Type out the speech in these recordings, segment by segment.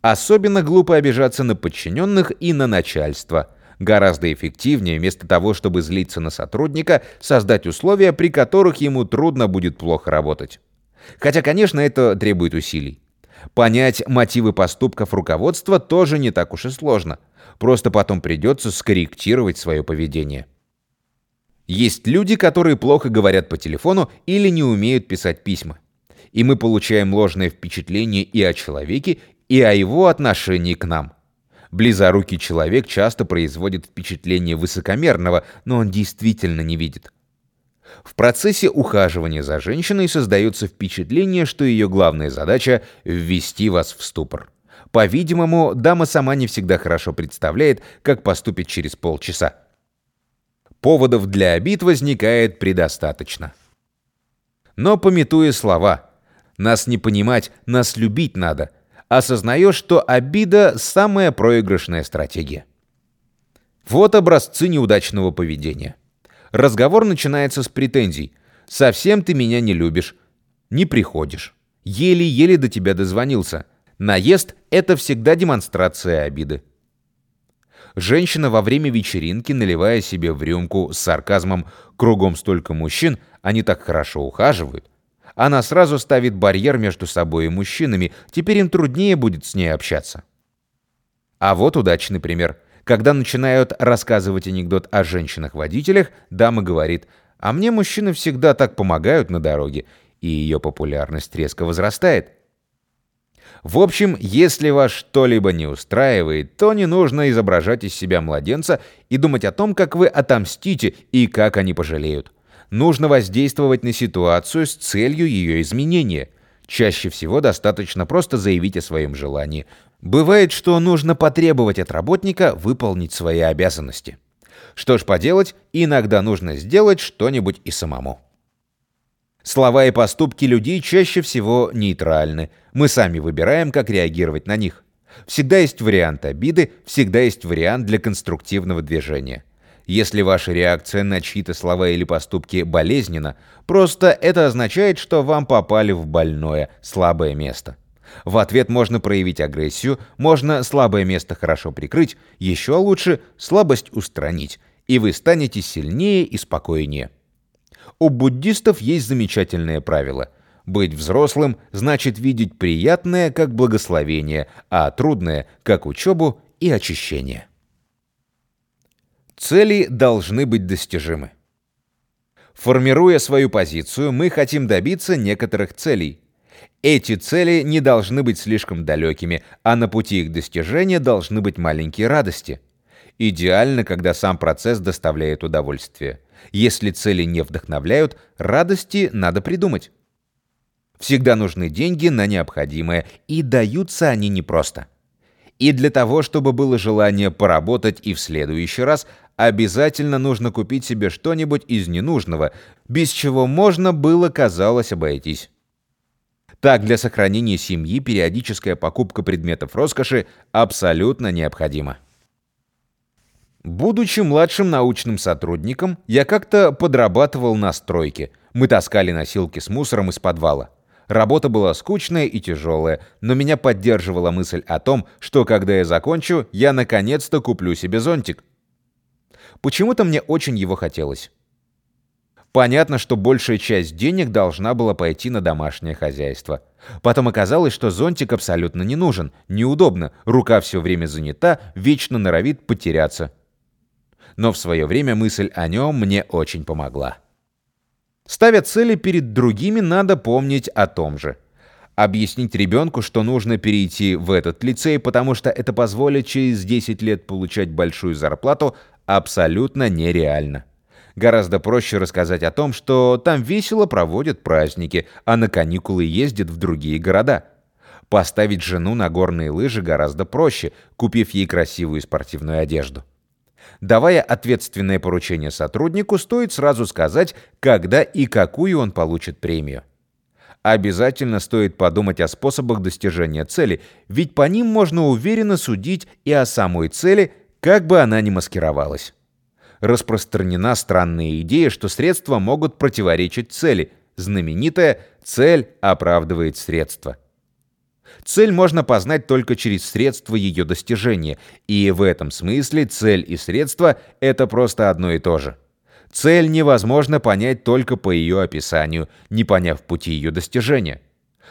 Особенно глупо обижаться на подчиненных и на начальство. Гораздо эффективнее, вместо того, чтобы злиться на сотрудника, создать условия, при которых ему трудно будет плохо работать. Хотя, конечно, это требует усилий. Понять мотивы поступков руководства тоже не так уж и сложно. Просто потом придется скорректировать свое поведение. Есть люди, которые плохо говорят по телефону или не умеют писать письма. И мы получаем ложное впечатление и о человеке, и о его отношении к нам. Близорукий человек часто производит впечатление высокомерного, но он действительно не видит. В процессе ухаживания за женщиной создается впечатление, что ее главная задача – ввести вас в ступор. По-видимому, дама сама не всегда хорошо представляет, как поступит через полчаса. Поводов для обид возникает предостаточно. Но пометуя слова «нас не понимать, нас любить надо», осознаешь, что обида – самая проигрышная стратегия. Вот образцы неудачного поведения. Разговор начинается с претензий. «Совсем ты меня не любишь. Не приходишь. Еле-еле до тебя дозвонился. Наезд – это всегда демонстрация обиды». Женщина во время вечеринки, наливая себе в рюмку с сарказмом «кругом столько мужчин, они так хорошо ухаживают», она сразу ставит барьер между собой и мужчинами, теперь им труднее будет с ней общаться. А вот удачный пример – когда начинают рассказывать анекдот о женщинах-водителях, дама говорит, «А мне мужчины всегда так помогают на дороге», и ее популярность резко возрастает. В общем, если вас что-либо не устраивает, то не нужно изображать из себя младенца и думать о том, как вы отомстите и как они пожалеют. Нужно воздействовать на ситуацию с целью ее изменения. Чаще всего достаточно просто заявить о своем желании – Бывает, что нужно потребовать от работника выполнить свои обязанности. Что ж поделать, иногда нужно сделать что-нибудь и самому. Слова и поступки людей чаще всего нейтральны. Мы сами выбираем, как реагировать на них. Всегда есть вариант обиды, всегда есть вариант для конструктивного движения. Если ваша реакция на чьи-то слова или поступки болезненна, просто это означает, что вам попали в больное, слабое место. В ответ можно проявить агрессию, можно слабое место хорошо прикрыть, еще лучше слабость устранить, и вы станете сильнее и спокойнее. У буддистов есть замечательное правило. Быть взрослым значит видеть приятное как благословение, а трудное как учебу и очищение. Цели должны быть достижимы. Формируя свою позицию, мы хотим добиться некоторых целей – эти цели не должны быть слишком далекими, а на пути их достижения должны быть маленькие радости. Идеально, когда сам процесс доставляет удовольствие. Если цели не вдохновляют, радости надо придумать. Всегда нужны деньги на необходимое, и даются они непросто. И для того, чтобы было желание поработать и в следующий раз, обязательно нужно купить себе что-нибудь из ненужного, без чего можно было, казалось, обойтись. Так, для сохранения семьи периодическая покупка предметов роскоши абсолютно необходима. Будучи младшим научным сотрудником, я как-то подрабатывал на стройке. Мы таскали носилки с мусором из подвала. Работа была скучная и тяжелая, но меня поддерживала мысль о том, что когда я закончу, я наконец-то куплю себе зонтик. Почему-то мне очень его хотелось. Понятно, что большая часть денег должна была пойти на домашнее хозяйство. Потом оказалось, что зонтик абсолютно не нужен, неудобно, рука все время занята, вечно норовит потеряться. Но в свое время мысль о нем мне очень помогла. Ставя цели перед другими, надо помнить о том же. Объяснить ребенку, что нужно перейти в этот лицей, потому что это позволит через 10 лет получать большую зарплату, абсолютно нереально. Гораздо проще рассказать о том, что там весело проводят праздники, а на каникулы ездят в другие города. Поставить жену на горные лыжи гораздо проще, купив ей красивую спортивную одежду. Давая ответственное поручение сотруднику, стоит сразу сказать, когда и какую он получит премию. Обязательно стоит подумать о способах достижения цели, ведь по ним можно уверенно судить и о самой цели, как бы она ни маскировалась распространена странная идея, что средства могут противоречить цели. Знаменитая «цель оправдывает средства». Цель можно познать только через средства ее достижения, и в этом смысле цель и средство — это просто одно и то же. Цель невозможно понять только по ее описанию, не поняв пути ее достижения.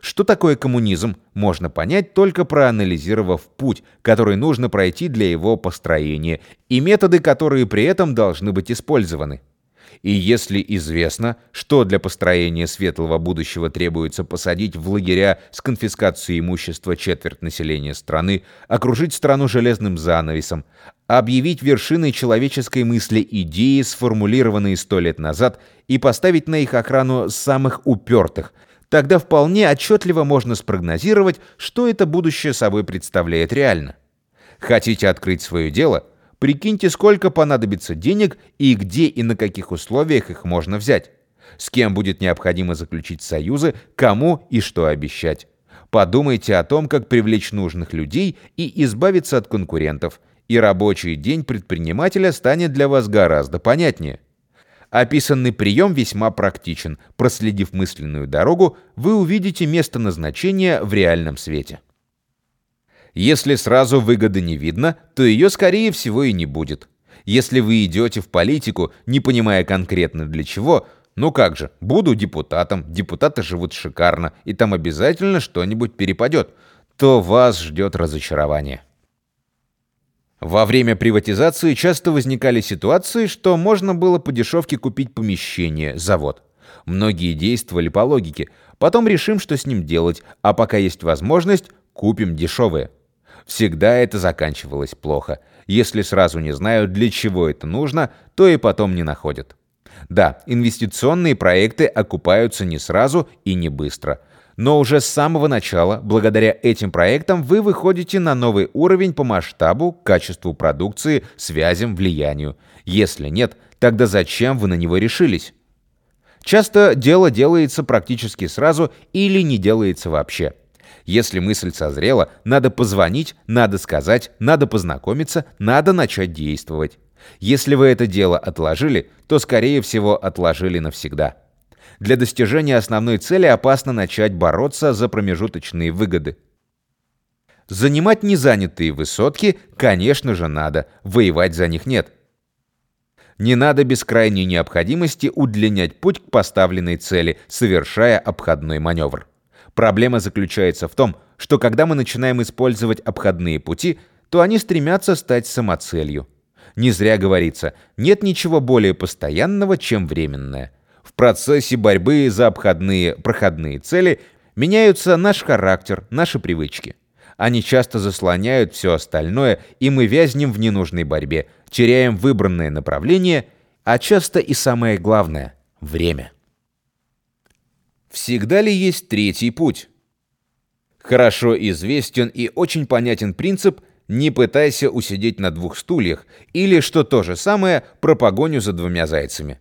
Что такое коммунизм, можно понять только проанализировав путь, который нужно пройти для его построения, и методы, которые при этом должны быть использованы. И если известно, что для построения светлого будущего требуется посадить в лагеря с конфискацией имущества четверть населения страны, окружить страну железным занавесом, объявить вершиной человеческой мысли идеи, сформулированные сто лет назад, и поставить на их охрану самых упертых, тогда вполне отчетливо можно спрогнозировать, что это будущее собой представляет реально. Хотите открыть свое дело – Прикиньте, сколько понадобится денег и где и на каких условиях их можно взять. С кем будет необходимо заключить союзы, кому и что обещать. Подумайте о том, как привлечь нужных людей и избавиться от конкурентов, и рабочий день предпринимателя станет для вас гораздо понятнее. Описанный прием весьма практичен. Проследив мысленную дорогу, вы увидите место назначения в реальном свете. Если сразу выгоды не видно, то ее, скорее всего, и не будет. Если вы идете в политику, не понимая конкретно для чего, ну как же, буду депутатом, депутаты живут шикарно, и там обязательно что-нибудь перепадет, то вас ждет разочарование. Во время приватизации часто возникали ситуации, что можно было по дешевке купить помещение, завод. Многие действовали по логике. Потом решим, что с ним делать, а пока есть возможность, купим дешевое. Всегда это заканчивалось плохо. Если сразу не знают, для чего это нужно, то и потом не находят. Да, инвестиционные проекты окупаются не сразу и не быстро. Но уже с самого начала, благодаря этим проектам, вы выходите на новый уровень по масштабу, качеству продукции, связям, влиянию. Если нет, тогда зачем вы на него решились? Часто дело делается практически сразу или не делается вообще. Если мысль созрела, надо позвонить, надо сказать, надо познакомиться, надо начать действовать. Если вы это дело отложили, то, скорее всего, отложили навсегда. Для достижения основной цели опасно начать бороться за промежуточные выгоды. Занимать незанятые высотки, конечно же, надо, воевать за них нет. Не надо без крайней необходимости удлинять путь к поставленной цели, совершая обходной маневр. Проблема заключается в том, что когда мы начинаем использовать обходные пути, то они стремятся стать самоцелью. Не зря говорится, нет ничего более постоянного, чем временное. Процессе борьбы за обходные, проходные цели меняются наш характер, наши привычки. Они часто заслоняют все остальное, и мы вязнем в ненужной борьбе, теряем выбранное направление, а часто и самое главное – время. Всегда ли есть третий путь? Хорошо известен и очень понятен принцип «не пытайся усидеть на двух стульях» или, что то же самое, про погоню за двумя зайцами.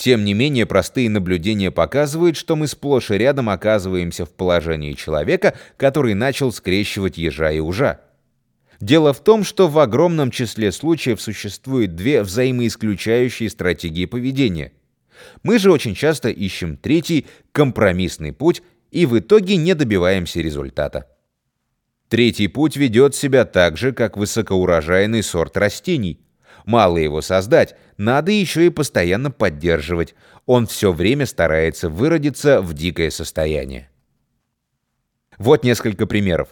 Тем не менее, простые наблюдения показывают, что мы сплошь и рядом оказываемся в положении человека, который начал скрещивать ежа и ужа. Дело в том, что в огромном числе случаев существует две взаимоисключающие стратегии поведения – мы же очень часто ищем третий, компромиссный путь и в итоге не добиваемся результата. Третий путь ведет себя так же, как высокоурожайный сорт растений. Мало его создать, надо еще и постоянно поддерживать. Он все время старается выродиться в дикое состояние. Вот несколько примеров.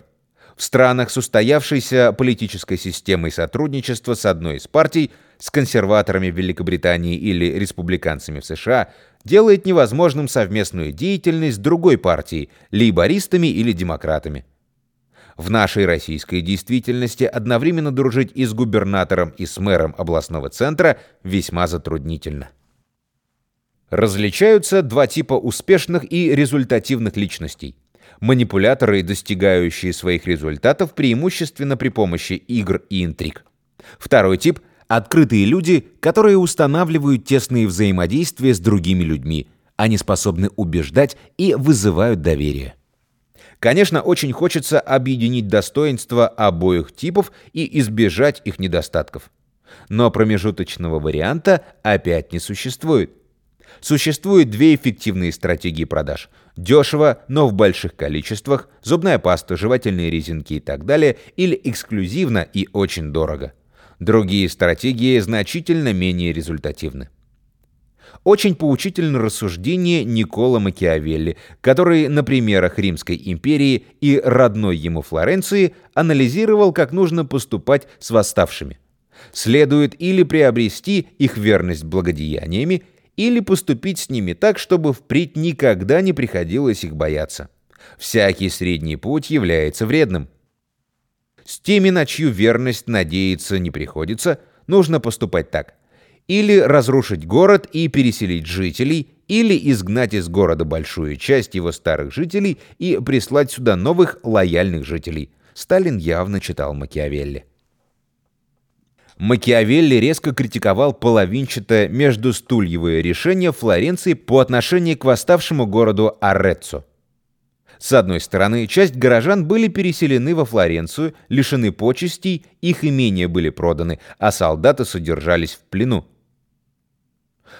В странах с устоявшейся политической системой сотрудничества с одной из партий, с консерваторами Великобритании или республиканцами в США, делает невозможным совместную деятельность другой партией, лейбористами или демократами. В нашей российской действительности одновременно дружить и с губернатором, и с мэром областного центра весьма затруднительно. Различаются два типа успешных и результативных личностей – манипуляторы, достигающие своих результатов преимущественно при помощи игр и интриг. Второй тип – открытые люди, которые устанавливают тесные взаимодействия с другими людьми. Они способны убеждать и вызывают доверие. Конечно, очень хочется объединить достоинства обоих типов и избежать их недостатков. Но промежуточного варианта опять не существует. Существует две эффективные стратегии продаж. Дешево, но в больших количествах, зубная паста, жевательные резинки и так далее, или эксклюзивно и очень дорого. Другие стратегии значительно менее результативны. Очень поучительно рассуждение Никола Макиавелли, который на примерах Римской империи и родной ему Флоренции анализировал, как нужно поступать с восставшими. Следует или приобрести их верность благодеяниями, или поступить с ними так, чтобы впредь никогда не приходилось их бояться. Всякий средний путь является вредным. С теми, на чью верность надеяться не приходится, нужно поступать так. Или разрушить город и переселить жителей, или изгнать из города большую часть его старых жителей и прислать сюда новых лояльных жителей. Сталин явно читал Макиавелли. Макиавелли резко критиковал половинчатое междустульевое решение Флоренции по отношению к восставшему городу Ареццо. С одной стороны, часть горожан были переселены во Флоренцию, лишены почестей, их имения были проданы, а солдаты содержались в плену.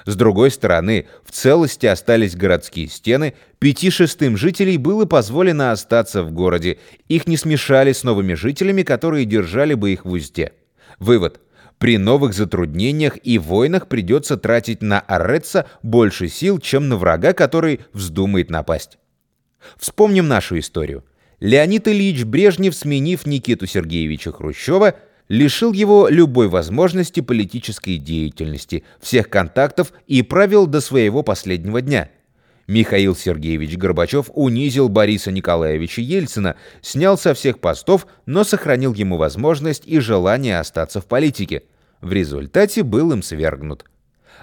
С другой стороны, в целости остались городские стены, пяти шестым жителей было позволено остаться в городе, их не смешали с новыми жителями, которые держали бы их в узде. Вывод. При новых затруднениях и войнах придется тратить на Аретса больше сил, чем на врага, который вздумает напасть. Вспомним нашу историю. Леонид Ильич Брежнев, сменив Никиту Сергеевича Хрущева, лишил его любой возможности политической деятельности, всех контактов и правил до своего последнего дня – Михаил Сергеевич Горбачев унизил Бориса Николаевича Ельцина, снял со всех постов, но сохранил ему возможность и желание остаться в политике. В результате был им свергнут.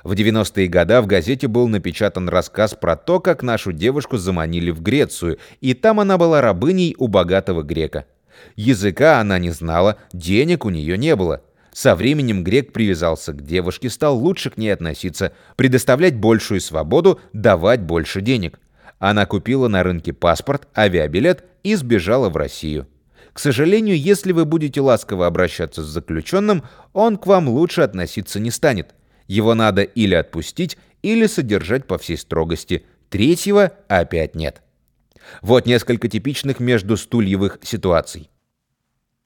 В 90-е годы в газете был напечатан рассказ про то, как нашу девушку заманили в Грецию, и там она была рабыней у богатого грека. Языка она не знала, денег у нее не было. Со временем грек привязался к девушке, стал лучше к ней относиться, предоставлять большую свободу, давать больше денег. Она купила на рынке паспорт, авиабилет и сбежала в Россию. К сожалению, если вы будете ласково обращаться с заключенным, он к вам лучше относиться не станет. Его надо или отпустить, или содержать по всей строгости. Третьего опять нет. Вот несколько типичных междустульевых ситуаций.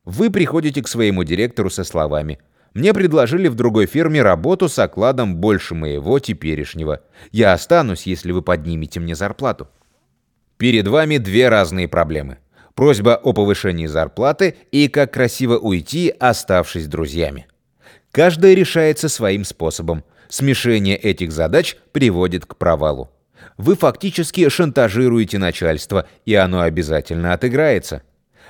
Вы приходите к своему директору со словами «Мне предложили в другой фирме работу с окладом больше моего теперешнего. Я останусь, если вы поднимете мне зарплату». Перед вами две разные проблемы. Просьба о повышении зарплаты и как красиво уйти, оставшись друзьями. Каждая решается своим способом. Смешение этих задач приводит к провалу. Вы фактически шантажируете начальство, и оно обязательно отыграется.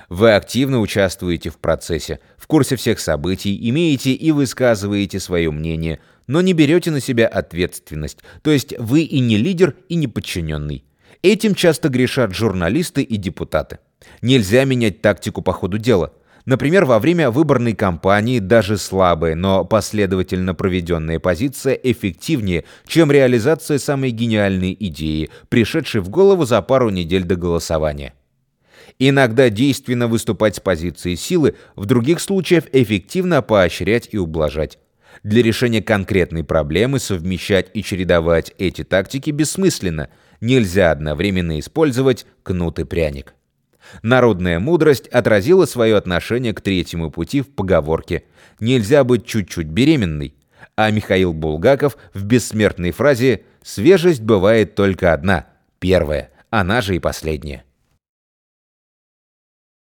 Вы активно участвуете в процессе, в курсе всех событий, имеете и высказываете свое мнение, но не берете на себя ответственность, то есть вы и не лидер, и не подчиненный. Этим часто грешат журналисты и депутаты. Нельзя менять тактику по ходу дела. Например, во время выборной кампании даже слабая, но последовательно проведенная позиция эффективнее, чем реализация самой гениальной идеи, пришедшей в голову за пару недель до голосования. Иногда действенно выступать с позиции силы, в других случаях эффективно поощрять и ублажать. Для решения конкретной проблемы совмещать и чередовать эти тактики бессмысленно. Нельзя одновременно использовать кнут и пряник. Народная мудрость отразила свое отношение к третьему пути в поговорке «Нельзя быть чуть-чуть беременной», а Михаил Булгаков в бессмертной фразе «Свежесть бывает только одна, первая, она же и последняя».